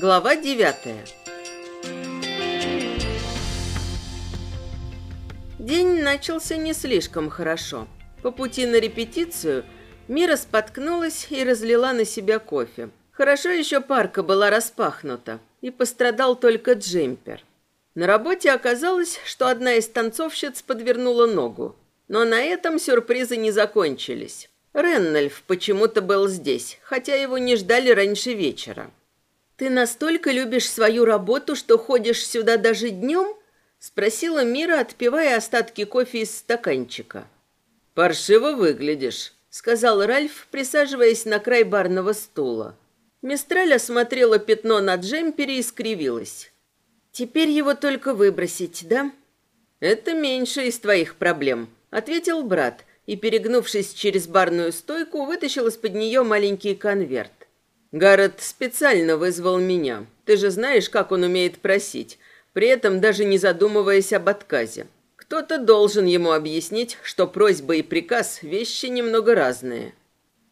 Глава девятая. День начался не слишком хорошо. По пути на репетицию Мира споткнулась и разлила на себя кофе. Хорошо еще парка была распахнута, и пострадал только джемпер. На работе оказалось, что одна из танцовщиц подвернула ногу. Но на этом сюрпризы не закончились. Реннольф почему-то был здесь, хотя его не ждали раньше вечера. «Ты настолько любишь свою работу, что ходишь сюда даже днем?» — спросила Мира, отпивая остатки кофе из стаканчика. «Паршиво выглядишь», — сказал Ральф, присаживаясь на край барного стула. Мистраль осмотрела пятно на джемпере и скривилась. «Теперь его только выбросить, да?» «Это меньше из твоих проблем», — ответил брат и, перегнувшись через барную стойку, вытащил из-под нее маленький конверт. Гаррет специально вызвал меня. Ты же знаешь, как он умеет просить, при этом даже не задумываясь об отказе. Кто-то должен ему объяснить, что просьба и приказ – вещи немного разные.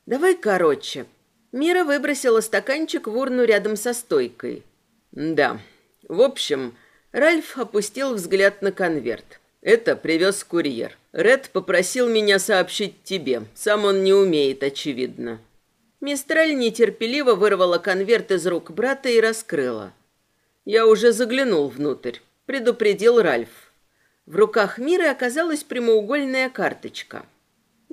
«Давай короче». Мира выбросила стаканчик в урну рядом со стойкой. «Да. В общем, Ральф опустил взгляд на конверт. Это привез курьер. Ред попросил меня сообщить тебе. Сам он не умеет, очевидно». Мистраль нетерпеливо вырвала конверт из рук брата и раскрыла. «Я уже заглянул внутрь», — предупредил Ральф. В руках Миры оказалась прямоугольная карточка.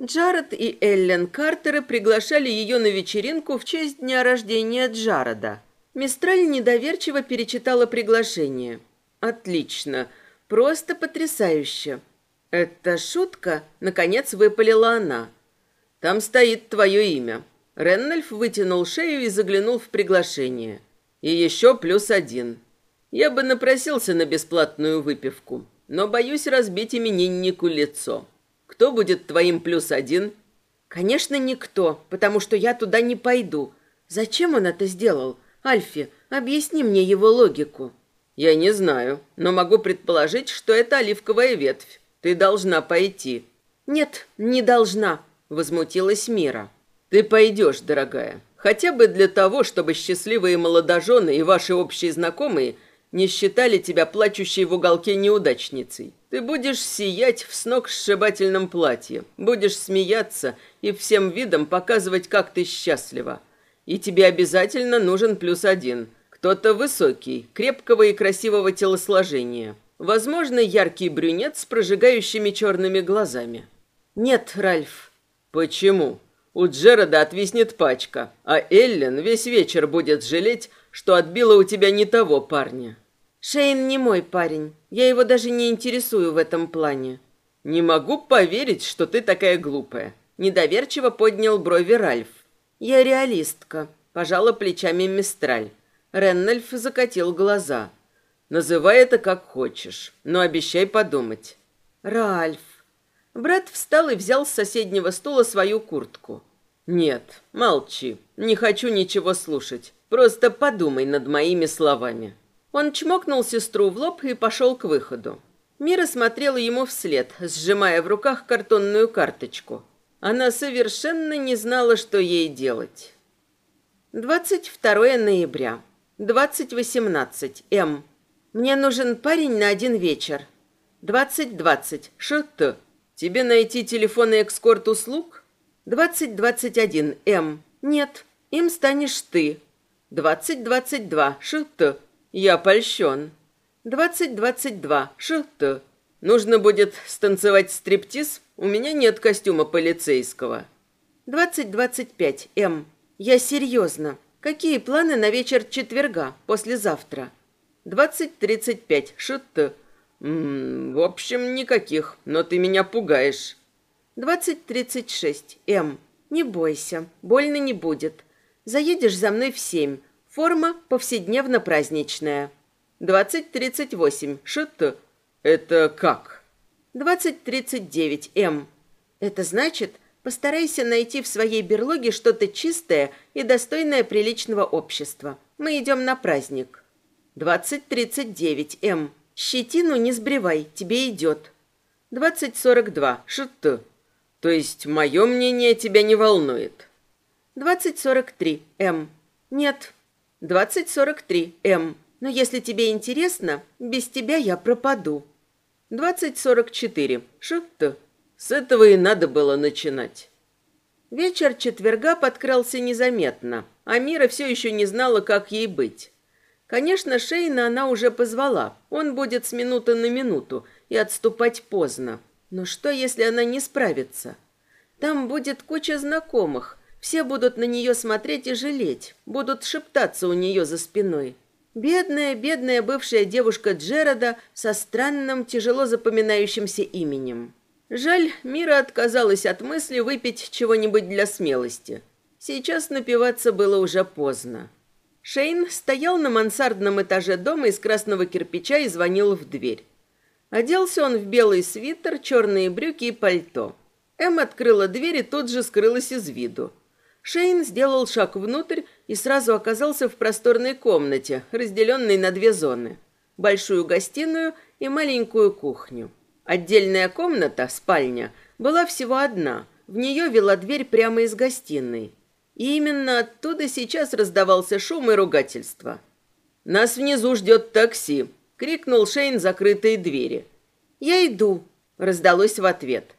Джаред и Эллен Картеры приглашали ее на вечеринку в честь дня рождения Джареда. Мистраль недоверчиво перечитала приглашение. «Отлично! Просто потрясающе!» «Это шутка?» — наконец выпалила она. «Там стоит твое имя», Реннольф вытянул шею и заглянул в приглашение. И еще плюс один. Я бы напросился на бесплатную выпивку, но боюсь разбить имениннику лицо. Кто будет твоим плюс один? Конечно, никто, потому что я туда не пойду. Зачем он это сделал? Альфи, объясни мне его логику. Я не знаю, но могу предположить, что это оливковая ветвь. Ты должна пойти. Нет, не должна, возмутилась Мира. Ты пойдешь, дорогая, хотя бы для того, чтобы счастливые молодожены и ваши общие знакомые не считали тебя плачущей в уголке неудачницей. Ты будешь сиять в сногсшибательном платье, будешь смеяться и всем видом показывать, как ты счастлива. И тебе обязательно нужен плюс один. Кто-то высокий, крепкого и красивого телосложения. Возможно, яркий брюнет с прожигающими черными глазами. Нет, Ральф. Почему? У Джерода отвиснет пачка, а Эллен весь вечер будет жалеть, что отбила у тебя не того парня. Шейн не мой парень. Я его даже не интересую в этом плане. Не могу поверить, что ты такая глупая. Недоверчиво поднял брови Ральф. Я реалистка, пожала плечами Мистраль. Реннольф закатил глаза. Называй это как хочешь, но обещай подумать. Ральф. Брат встал и взял с соседнего стула свою куртку. «Нет, молчи. Не хочу ничего слушать. Просто подумай над моими словами». Он чмокнул сестру в лоб и пошел к выходу. Мира смотрела ему вслед, сжимая в руках картонную карточку. Она совершенно не знала, что ей делать. 22 ноября. 2018. М. Мне нужен парень на один вечер. 2020. Ш.Т. Тебе найти телефоны экскорт-услуг? 2021 М. Нет, им станешь ты. 2022 ШТ. Я польщен. 2022 ШТ. Нужно будет станцевать стриптиз? У меня нет костюма полицейского. 2025 М. Я серьезно. Какие планы на вечер четверга, послезавтра? 2035 ШТ. М -м, в общем, никаких, но ты меня пугаешь. Двадцать тридцать шесть. М. Не бойся, больно не будет. Заедешь за мной в семь. Форма повседневно-праздничная. Двадцать тридцать восемь. ШТ. Это как? Двадцать тридцать девять. М. Это значит, постарайся найти в своей берлоге что-то чистое и достойное приличного общества. Мы идем на праздник. Двадцать тридцать девять. М. Щетину не сбривай, тебе идет. Двадцать сорок два. ШТ. То есть мое мнение тебя не волнует? Двадцать сорок три. М. Нет. Двадцать сорок три, М. Но если тебе интересно, без тебя я пропаду. Двадцать сорок четыре. Что-то. С этого и надо было начинать. Вечер четверга подкрался незаметно, а Мира все еще не знала, как ей быть. Конечно, Шейна она уже позвала. Он будет с минуты на минуту, и отступать поздно. Но что, если она не справится? Там будет куча знакомых. Все будут на нее смотреть и жалеть, будут шептаться у нее за спиной. Бедная, бедная бывшая девушка Джерода со странным, тяжело запоминающимся именем. Жаль, Мира отказалась от мысли выпить чего-нибудь для смелости. Сейчас напиваться было уже поздно. Шейн стоял на мансардном этаже дома из красного кирпича и звонил в дверь. Оделся он в белый свитер, черные брюки и пальто. Эм открыла дверь и тут же скрылась из виду. Шейн сделал шаг внутрь и сразу оказался в просторной комнате, разделенной на две зоны. Большую гостиную и маленькую кухню. Отдельная комната, спальня, была всего одна. В нее вела дверь прямо из гостиной. И именно оттуда сейчас раздавался шум и ругательство. «Нас внизу ждет такси», — крикнул Шейн закрытые двери. «Я иду», — раздалось в ответ.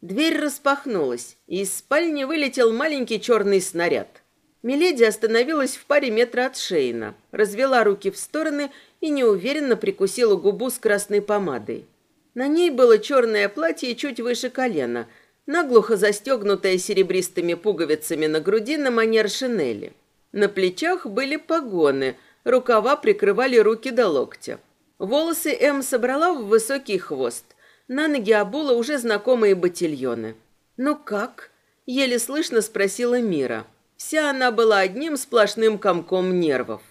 Дверь распахнулась, и из спальни вылетел маленький черный снаряд. Миледи остановилась в паре метра от Шейна, развела руки в стороны и неуверенно прикусила губу с красной помадой. На ней было черное платье чуть выше колена, наглухо застегнутое серебристыми пуговицами на груди на манер шинели. На плечах были погоны, рукава прикрывали руки до локтя. Волосы М собрала в высокий хвост. На ноги обула уже знакомые ботильоны. «Ну как?» — еле слышно спросила Мира. Вся она была одним сплошным комком нервов.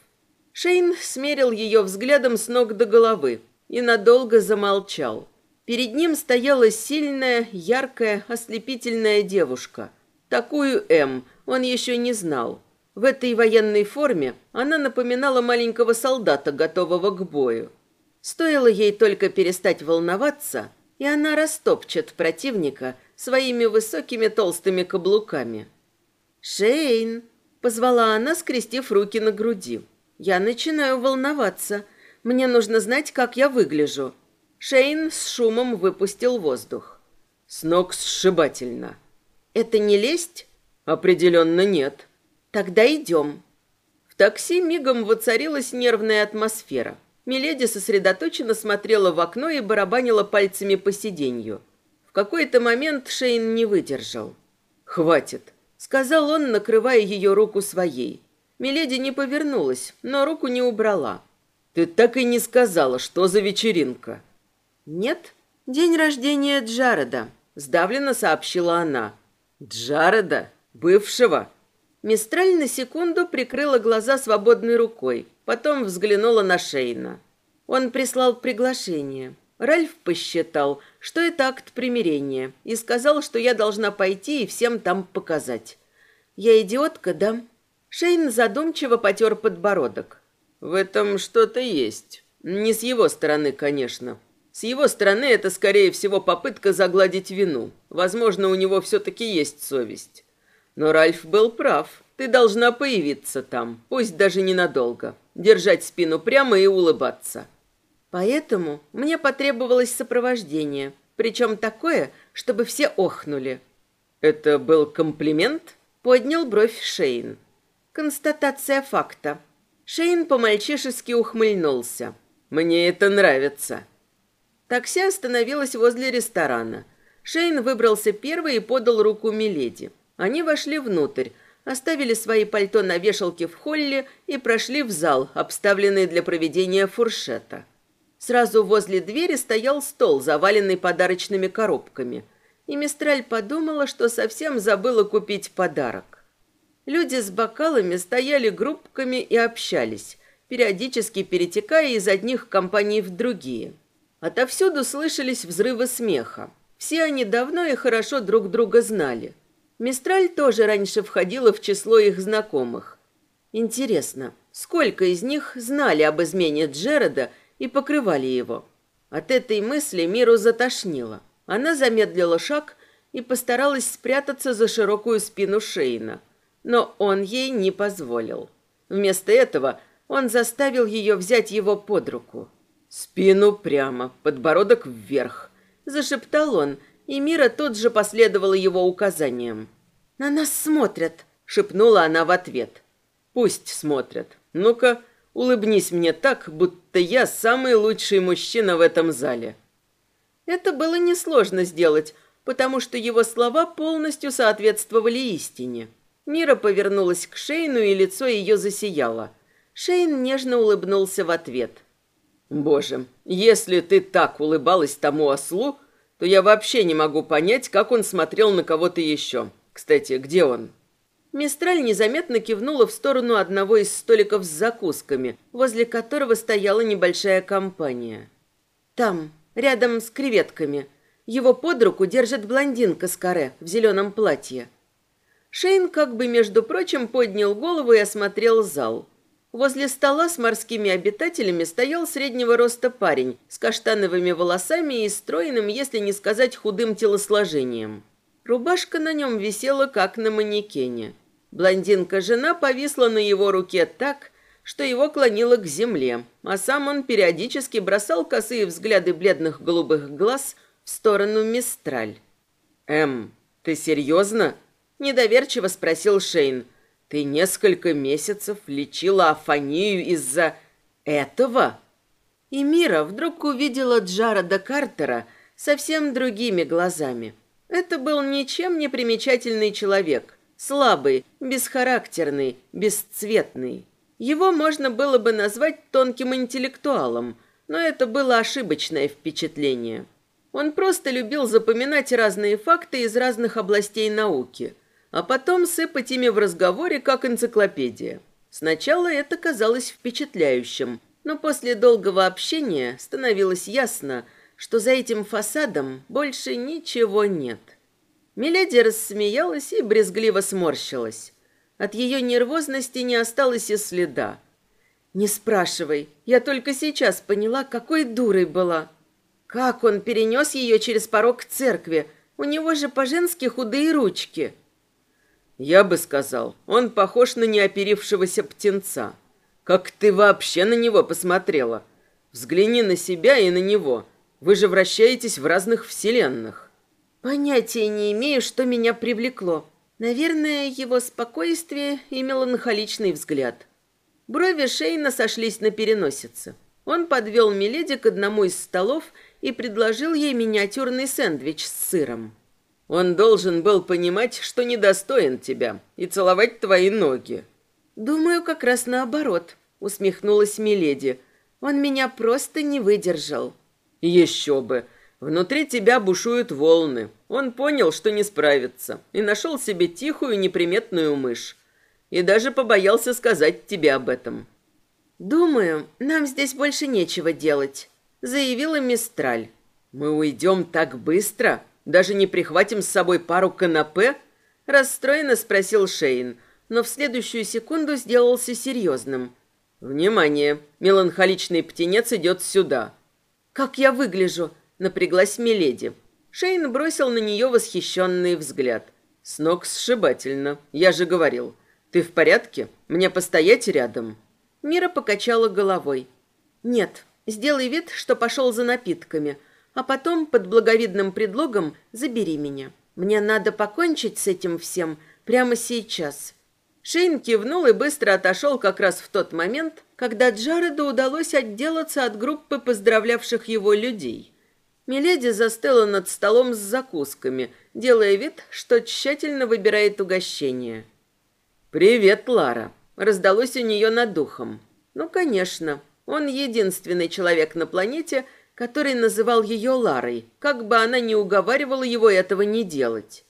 Шейн смерил ее взглядом с ног до головы и надолго замолчал. Перед ним стояла сильная, яркая, ослепительная девушка. Такую М он еще не знал. В этой военной форме она напоминала маленького солдата, готового к бою. Стоило ей только перестать волноваться, и она растопчет противника своими высокими толстыми каблуками. «Шейн!» — позвала она, скрестив руки на груди. «Я начинаю волноваться. Мне нужно знать, как я выгляжу». Шейн с шумом выпустил воздух. «С ног сшибательно». «Это не лесть?» «Определенно нет». «Тогда идем». В такси мигом воцарилась нервная атмосфера. Миледи сосредоточенно смотрела в окно и барабанила пальцами по сиденью. В какой-то момент Шейн не выдержал. «Хватит сказал он, накрывая ее руку своей. Миледи не повернулась, но руку не убрала. Ты так и не сказала, что за вечеринка. Нет, день рождения Джареда, сдавленно сообщила она. Джареда, бывшего. Мистраль на секунду прикрыла глаза свободной рукой, потом взглянула на Шейна. Он прислал приглашение. Ральф посчитал, что это акт примирения, и сказал, что я должна пойти и всем там показать. Я идиотка, да? Шейн задумчиво потер подбородок. В этом что-то есть. Не с его стороны, конечно. С его стороны это, скорее всего, попытка загладить вину. Возможно, у него все-таки есть совесть. Но Ральф был прав. Ты должна появиться там, пусть даже ненадолго. Держать спину прямо и улыбаться. Поэтому мне потребовалось сопровождение, причем такое, чтобы все охнули. Это был комплимент? Поднял бровь Шейн. Констатация факта. Шейн по-мальчишески ухмыльнулся. Мне это нравится. Такси остановилось возле ресторана. Шейн выбрался первый и подал руку Миледи. Они вошли внутрь, оставили свои пальто на вешалке в холле и прошли в зал, обставленный для проведения фуршета. Сразу возле двери стоял стол, заваленный подарочными коробками. И Мистраль подумала, что совсем забыла купить подарок. Люди с бокалами стояли группками и общались, периодически перетекая из одних компаний в другие. Отовсюду слышались взрывы смеха. Все они давно и хорошо друг друга знали. Мистраль тоже раньше входила в число их знакомых. Интересно, сколько из них знали об измене Джереда и покрывали его. От этой мысли Миру затошнило. Она замедлила шаг и постаралась спрятаться за широкую спину Шейна, но он ей не позволил. Вместо этого он заставил ее взять его под руку. «Спину прямо, подбородок вверх», – зашептал он, и Мира тут же последовала его указаниям. «На нас смотрят», – шепнула она в ответ. «Пусть смотрят. Ну-ка, улыбнись мне так, будто я самый лучший мужчина в этом зале». Это было несложно сделать, потому что его слова полностью соответствовали истине. Мира повернулась к Шейну, и лицо ее засияло. Шейн нежно улыбнулся в ответ. «Боже, если ты так улыбалась тому ослу, то я вообще не могу понять, как он смотрел на кого-то еще. Кстати, где он?» Мистраль незаметно кивнула в сторону одного из столиков с закусками, возле которого стояла небольшая компания. «Там, рядом с креветками», его под руку держит блондинка с каре в зеленом платье. Шейн как бы, между прочим, поднял голову и осмотрел зал. Возле стола с морскими обитателями стоял среднего роста парень с каштановыми волосами и стройным, если не сказать худым телосложением. Рубашка на нем висела, как на манекене. Блондинка-жена повисла на его руке так, что его клонило к земле, а сам он периодически бросал косые взгляды бледных голубых глаз в сторону Мистраль. «Эм, ты серьезно?» – недоверчиво спросил Шейн. «Ты несколько месяцев лечила афонию из-за этого?» И Мира вдруг увидела Джарода Картера совсем другими глазами. Это был ничем не примечательный человек, слабый, бесхарактерный, бесцветный. Его можно было бы назвать тонким интеллектуалом, но это было ошибочное впечатление. Он просто любил запоминать разные факты из разных областей науки, а потом сыпать ими в разговоре, как энциклопедия. Сначала это казалось впечатляющим, но после долгого общения становилось ясно, что за этим фасадом больше ничего нет. Миледи рассмеялась и брезгливо сморщилась. От ее нервозности не осталось и следа. «Не спрашивай, я только сейчас поняла, какой дурой была». Как он перенес ее через порог церкви? У него же по-женски худые ручки. Я бы сказал, он похож на неоперившегося птенца. Как ты вообще на него посмотрела? Взгляни на себя и на него. Вы же вращаетесь в разных вселенных. Понятия не имею, что меня привлекло. Наверное, его спокойствие и меланхоличный взгляд. Брови Шейна сошлись на переносице. Он подвел Миледи к одному из столов и предложил ей миниатюрный сэндвич с сыром. Он должен был понимать, что недостоин тебя, и целовать твои ноги. Думаю, как раз наоборот, усмехнулась Миледи. Он меня просто не выдержал. Еще бы. Внутри тебя бушуют волны. Он понял, что не справится, и нашел себе тихую неприметную мышь. И даже побоялся сказать тебе об этом. Думаю, нам здесь больше нечего делать, заявила Мистраль. «Мы уйдем так быстро? Даже не прихватим с собой пару канапе?» Расстроенно спросил Шейн, но в следующую секунду сделался серьезным. «Внимание! Меланхоличный птенец идет сюда!» «Как я выгляжу?» — напряглась Миледи. Шейн бросил на нее восхищенный взгляд. «С ног сшибательно, я же говорил. Ты в порядке? Мне постоять рядом?» Мира покачала головой. «Нет, Сделай вид, что пошел за напитками, а потом под благовидным предлогом забери меня. Мне надо покончить с этим всем прямо сейчас». Шейн кивнул и быстро отошел как раз в тот момент, когда Джареду удалось отделаться от группы поздравлявших его людей. Миледи застыла над столом с закусками, делая вид, что тщательно выбирает угощение. «Привет, Лара!» — раздалось у нее над духом. «Ну, конечно, он единственный человек на планете, который называл ее Ларой, как бы она ни уговаривала его этого не делать.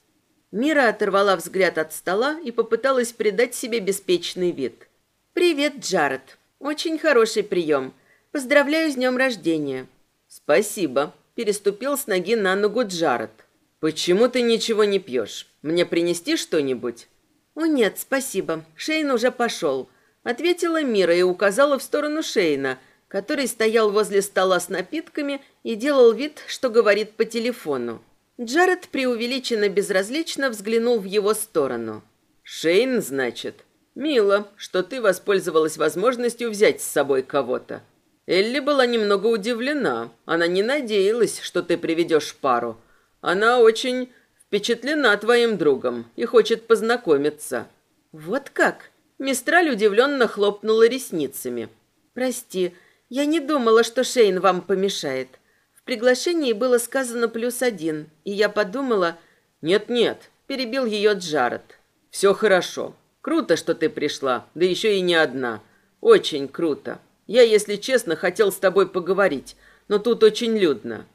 Мира оторвала взгляд от стола и попыталась придать себе беспечный вид. «Привет, Джаред. Очень хороший прием. Поздравляю с днем рождения». «Спасибо», – переступил с ноги на ногу Джаред. «Почему ты ничего не пьешь? Мне принести что-нибудь?» «О нет, спасибо. Шейн уже пошел. Ответила Мира и указала в сторону Шейна, который стоял возле стола с напитками и делал вид, что говорит по телефону. Джаред преувеличенно безразлично взглянул в его сторону. «Шейн, значит?» Мило, что ты воспользовалась возможностью взять с собой кого-то. Элли была немного удивлена. Она не надеялась, что ты приведешь пару. Она очень впечатлена твоим другом и хочет познакомиться. Вот как? Мистраль удивленно хлопнула ресницами. Прости, я не думала, что Шейн вам помешает. В приглашении было сказано плюс один, и я подумала... Нет-нет, перебил ее Джаред. Все хорошо. Круто, что ты пришла, да еще и не одна. Очень круто. Я, если честно, хотел с тобой поговорить, но тут очень людно.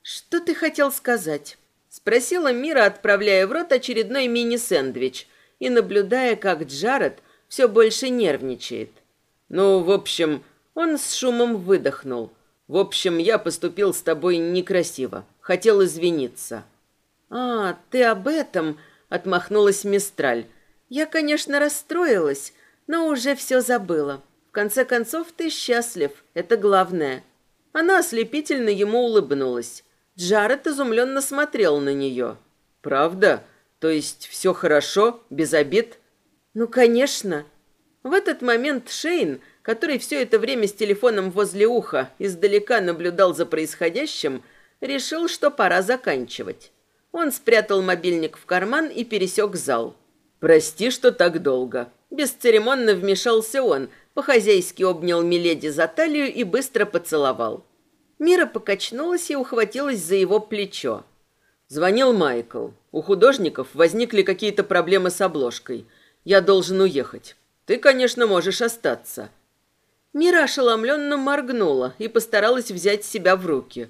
Что ты хотел сказать? Спросила Мира, отправляя в рот очередной мини-сэндвич и наблюдая, как Джаред все больше нервничает. Ну, в общем, он с шумом выдохнул. В общем, я поступил с тобой некрасиво. Хотел извиниться. А, ты об этом, отмахнулась Мистраль. Я, конечно, расстроилась, но уже все забыла. В конце концов, ты счастлив, это главное. Она ослепительно ему улыбнулась. Джаред изумленно смотрел на нее. «Правда? То есть все хорошо, без обид?» «Ну, конечно». В этот момент Шейн, который все это время с телефоном возле уха издалека наблюдал за происходящим, решил, что пора заканчивать. Он спрятал мобильник в карман и пересек зал. «Прости, что так долго». Бесцеремонно вмешался он – по-хозяйски обнял Миледи за талию и быстро поцеловал. Мира покачнулась и ухватилась за его плечо. Звонил Майкл. У художников возникли какие-то проблемы с обложкой. Я должен уехать. Ты, конечно, можешь остаться. Мира ошеломленно моргнула и постаралась взять себя в руки.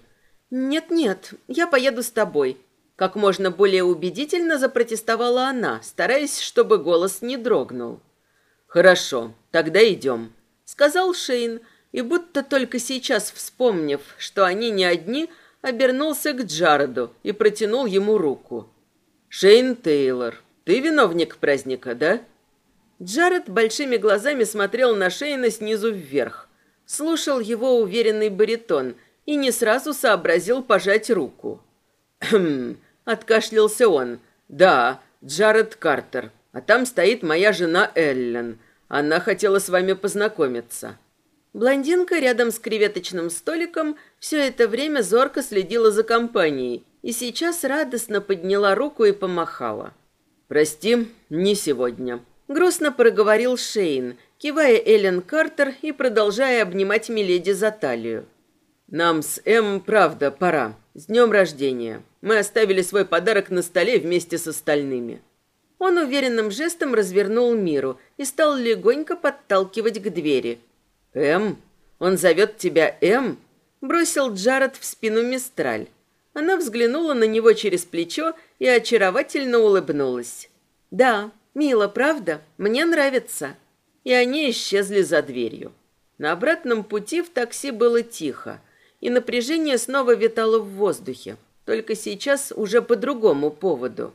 «Нет-нет, я поеду с тобой», — как можно более убедительно запротестовала она, стараясь, чтобы голос не дрогнул. «Хорошо, тогда идем», — сказал Шейн, и будто только сейчас вспомнив, что они не одни, обернулся к Джареду и протянул ему руку. «Шейн Тейлор, ты виновник праздника, да?» Джаред большими глазами смотрел на Шейна снизу вверх, слушал его уверенный баритон и не сразу сообразил пожать руку. «Хм...» — откашлялся он. «Да, Джаред Картер, а там стоит моя жена Эллен. Она хотела с вами познакомиться». Блондинка рядом с креветочным столиком все это время зорко следила за компанией и сейчас радостно подняла руку и помахала. «Прости, не сегодня», — грустно проговорил Шейн, кивая Эллен Картер и продолжая обнимать Миледи за талию. «Нам с М, правда, пора. С днем рождения. Мы оставили свой подарок на столе вместе с остальными». Он уверенным жестом развернул миру и стал легонько подталкивать к двери. «Эм? Он зовет тебя Эм?» Бросил Джаред в спину Мистраль. Она взглянула на него через плечо и очаровательно улыбнулась. «Да, мило, правда? Мне нравится». И они исчезли за дверью. На обратном пути в такси было тихо, и напряжение снова витало в воздухе, только сейчас уже по другому поводу.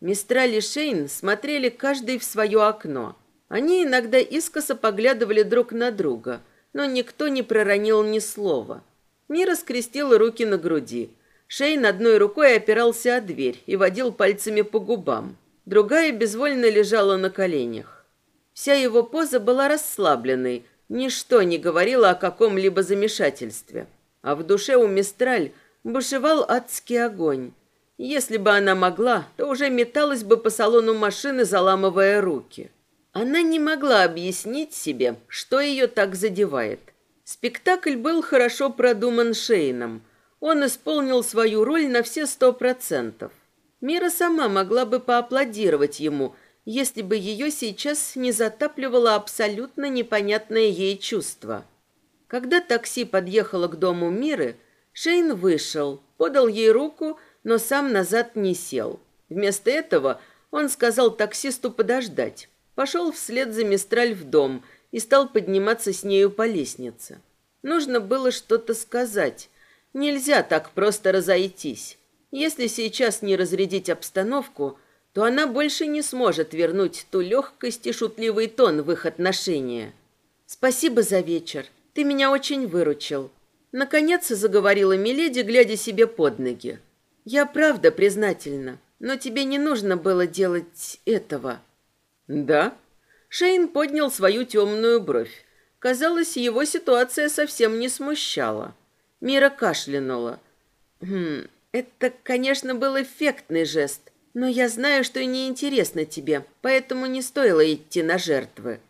Мистраль и Шейн смотрели каждый в свое окно. Они иногда искоса поглядывали друг на друга, но никто не проронил ни слова. Мира скрестила руки на груди. Шейн одной рукой опирался о дверь и водил пальцами по губам. Другая безвольно лежала на коленях. Вся его поза была расслабленной, ничто не говорило о каком-либо замешательстве. А в душе у Мистраль бушевал адский огонь. Если бы она могла, то уже металась бы по салону машины, заламывая руки. Она не могла объяснить себе, что ее так задевает. Спектакль был хорошо продуман Шейном. Он исполнил свою роль на все сто процентов. Мира сама могла бы поаплодировать ему, если бы ее сейчас не затапливало абсолютно непонятное ей чувство. Когда такси подъехало к дому Миры, Шейн вышел, подал ей руку но сам назад не сел. Вместо этого он сказал таксисту подождать. Пошел вслед за Мистраль в дом и стал подниматься с нею по лестнице. Нужно было что-то сказать. Нельзя так просто разойтись. Если сейчас не разрядить обстановку, то она больше не сможет вернуть ту легкость и шутливый тон в их отношения. «Спасибо за вечер. Ты меня очень выручил». Наконец заговорила Миледи, глядя себе под ноги. Я правда признательна, но тебе не нужно было делать этого. Да? Шейн поднял свою темную бровь. Казалось, его ситуация совсем не смущала. Мира кашлянула. «Хм, это, конечно, был эффектный жест, но я знаю, что и неинтересно тебе, поэтому не стоило идти на жертвы».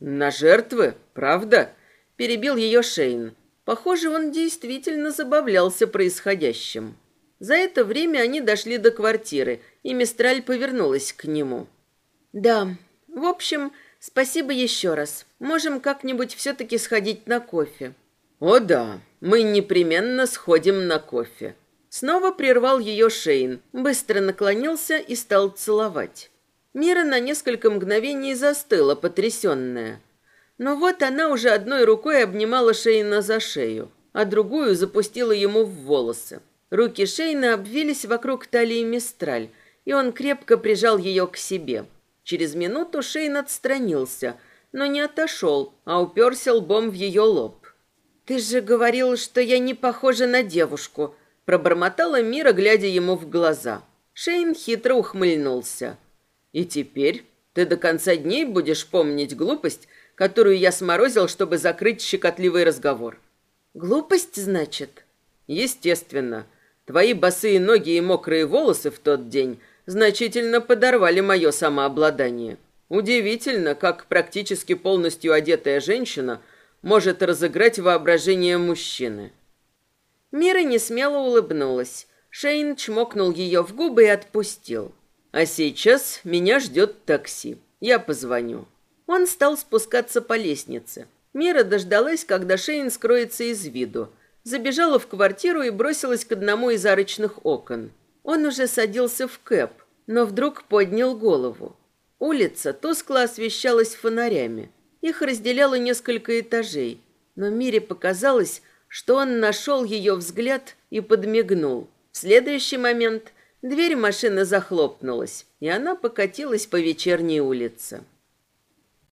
«На жертвы? Правда?» – перебил ее Шейн. Похоже, он действительно забавлялся происходящим. За это время они дошли до квартиры, и Мистраль повернулась к нему. «Да, в общем, спасибо еще раз. Можем как-нибудь все-таки сходить на кофе». «О да, мы непременно сходим на кофе». Снова прервал ее Шейн, быстро наклонился и стал целовать. Мира на несколько мгновений застыла, потрясенная. Но вот она уже одной рукой обнимала Шейна за шею, а другую запустила ему в волосы. Руки Шейна обвились вокруг талии Мистраль, и он крепко прижал ее к себе. Через минуту Шейн отстранился, но не отошел, а уперся лбом в ее лоб. «Ты же говорил, что я не похожа на девушку», – пробормотала Мира, глядя ему в глаза. Шейн хитро ухмыльнулся. «И теперь ты до конца дней будешь помнить глупость, которую я сморозил, чтобы закрыть щекотливый разговор». «Глупость, значит?» «Естественно. Твои босые ноги и мокрые волосы в тот день значительно подорвали мое самообладание. Удивительно, как практически полностью одетая женщина может разыграть воображение мужчины». Мира не смело улыбнулась. Шейн чмокнул ее в губы и отпустил. «А сейчас меня ждет такси. Я позвоню». Он стал спускаться по лестнице. Мира дождалась, когда Шейн скроется из виду. Забежала в квартиру и бросилась к одному из арочных окон. Он уже садился в кэп, но вдруг поднял голову. Улица тускло освещалась фонарями. Их разделяло несколько этажей. Но Мире показалось, что он нашел ее взгляд и подмигнул. В следующий момент дверь машины захлопнулась, и она покатилась по вечерней улице.